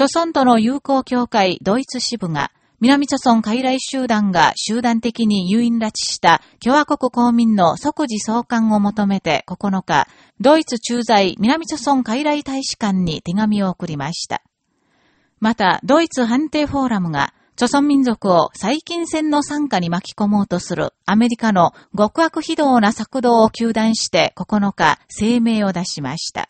諸村との友好協会ドイツ支部が、南朝村傀儡集団が集団的に誘引拉致した共和国公民の即時送還を求めて9日、ドイツ駐在南朝村傀儡大使館に手紙を送りました。また、ドイツ判定フォーラムが、朝村民族を最近戦の参加に巻き込もうとするアメリカの極悪非道な策動を求断して9日声明を出しました。